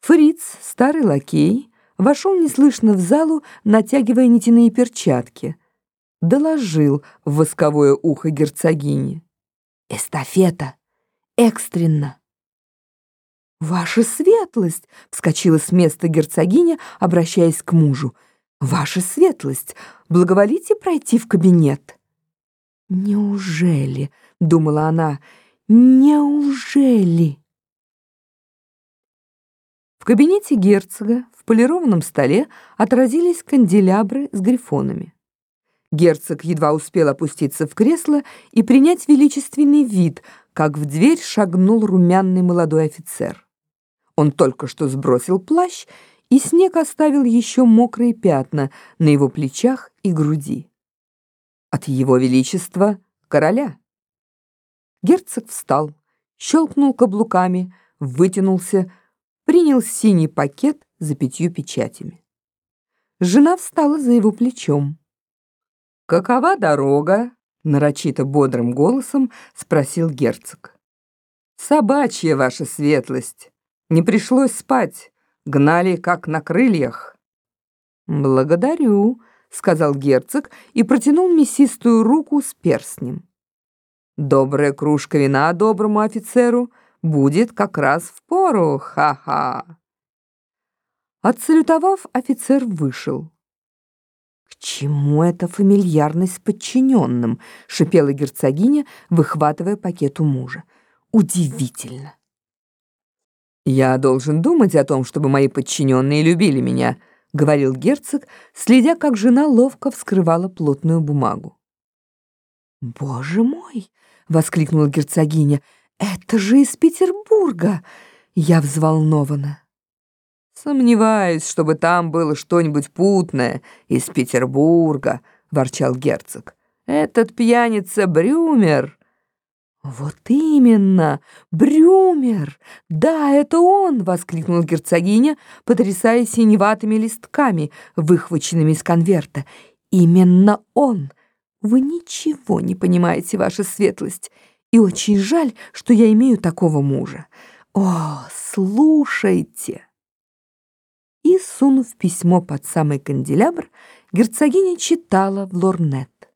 Фриц, старый лакей, вошел неслышно в залу, натягивая нитяные перчатки. Доложил в восковое ухо герцогини. «Эстафета! Экстренно!» «Ваша светлость!» — вскочила с места герцогиня, обращаясь к мужу. «Ваша светлость! Благоволите пройти в кабинет!» «Неужели?» — думала она. «Неужели?» Кабинете герцога в полированном столе отразились канделябры с грифонами. Герцог едва успел опуститься в кресло и принять величественный вид, как в дверь шагнул румяный молодой офицер. Он только что сбросил плащ, и снег оставил еще мокрые пятна на его плечах и груди. От его величества короля. Герцог встал, щелкнул каблуками, вытянулся, принял синий пакет за пятью печатями. Жена встала за его плечом. «Какова дорога?» — нарочито бодрым голосом спросил герцог. «Собачья ваша светлость. Не пришлось спать. Гнали, как на крыльях». «Благодарю», — сказал герцог и протянул мясистую руку с перстнем. «Добрая кружка вина доброму офицеру будет как раз в пору, ха-ха!» Отсалютовав, офицер вышел. «К чему эта фамильярность с подчиненным?» — шипела герцогиня, выхватывая пакет у мужа. «Удивительно!» «Я должен думать о том, чтобы мои подчиненные любили меня», — говорил герцог, следя, как жена ловко вскрывала плотную бумагу. «Боже мой!» — воскликнула герцогиня. «Это же из Петербурга!» Я взволнована. «Сомневаюсь, чтобы там было что-нибудь путное из Петербурга», — ворчал герцог. «Этот пьяница Брюмер...» «Вот именно! Брюмер! Да, это он!» — воскликнула герцогиня, потрясая синеватыми листками, выхваченными из конверта. «Именно он! Вы ничего не понимаете, ваша светлость!» И очень жаль, что я имею такого мужа. О, слушайте!» И, сунув письмо под самый канделябр, герцогиня читала в лорнет.